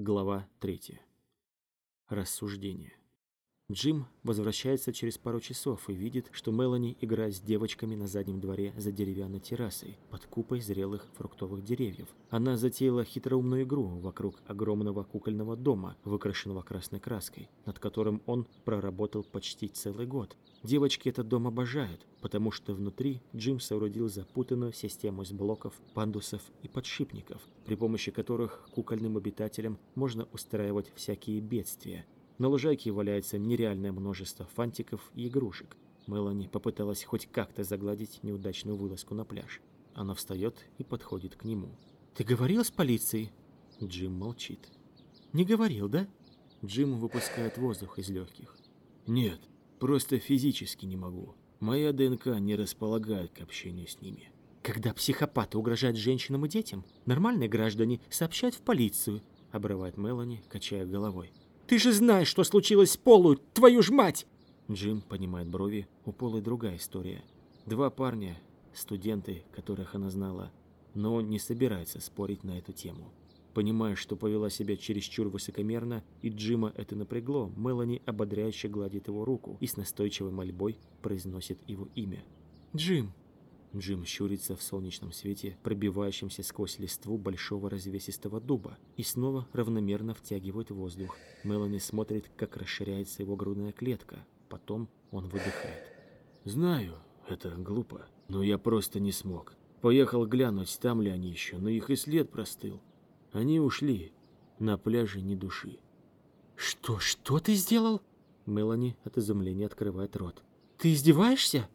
Глава 3. Рассуждение. Джим возвращается через пару часов и видит, что Мелани играет с девочками на заднем дворе за деревянной террасой под купой зрелых фруктовых деревьев. Она затеяла хитроумную игру вокруг огромного кукольного дома, выкрашенного красной краской, над которым он проработал почти целый год. Девочки этот дом обожают, потому что внутри Джим соорудил запутанную систему из блоков, пандусов и подшипников, при помощи которых кукольным обитателям можно устраивать всякие бедствия. На лужайке валяется нереальное множество фантиков и игрушек. Мелани попыталась хоть как-то загладить неудачную вылазку на пляж. Она встает и подходит к нему. «Ты говорил с полицией?» Джим молчит. «Не говорил, да?» Джим выпускает воздух из легких. «Нет, просто физически не могу. Моя ДНК не располагает к общению с ними». «Когда психопаты угрожают женщинам и детям, нормальные граждане сообщают в полицию», — обрывает Мелани, качая головой. «Ты же знаешь, что случилось с Полу, твою ж мать!» Джим поднимает брови, у Полы другая история. Два парня, студенты, которых она знала, но он не собирается спорить на эту тему. Понимая, что повела себя чересчур высокомерно, и Джима это напрягло, Мелани ободряюще гладит его руку и с настойчивой мольбой произносит его имя. «Джим!» Джим щурится в солнечном свете, пробивающемся сквозь листву большого развесистого дуба, и снова равномерно втягивает воздух. Мелани смотрит, как расширяется его грудная клетка. Потом он выдыхает. «Знаю, это глупо, но я просто не смог. Поехал глянуть, там ли они еще, но их и след простыл. Они ушли. На пляже ни души. «Что, что ты сделал?» Мелани от изумления открывает рот. «Ты издеваешься?»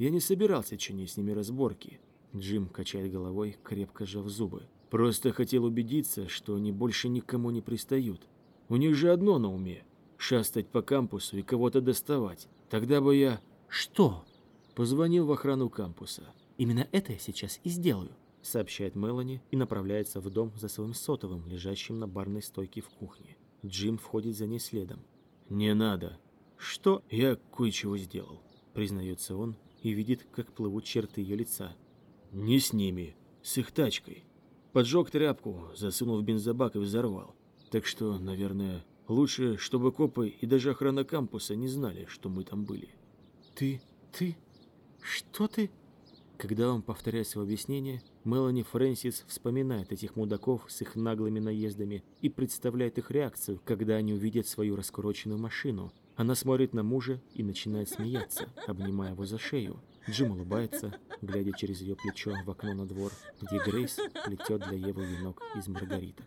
Я не собирался чинить с ними разборки. Джим качает головой, крепко сжав зубы. Просто хотел убедиться, что они больше никому не пристают. У них же одно на уме – шастать по кампусу и кого-то доставать. Тогда бы я... Что? Позвонил в охрану кампуса. Именно это я сейчас и сделаю сообщает Мелани и направляется в дом за своим сотовым, лежащим на барной стойке в кухне. Джим входит за ней следом. «Не надо». «Что?» «Я кое-чего сделал», признается он и видит, как плывут черты ее лица. «Не с ними, с их тачкой. Поджег тряпку, засунул в бензобак и взорвал. Так что, наверное, лучше, чтобы копы и даже охрана кампуса не знали, что мы там были». «Ты... ты... что ты...» Когда он повторяет свое объяснение, Мелани Фрэнсис вспоминает этих мудаков с их наглыми наездами и представляет их реакцию, когда они увидят свою раскуроченную машину. Она смотрит на мужа и начинает смеяться, обнимая его за шею. Джим улыбается, глядя через ее плечо в окно на двор, где Грейс плетет для Евы венок из маргариток.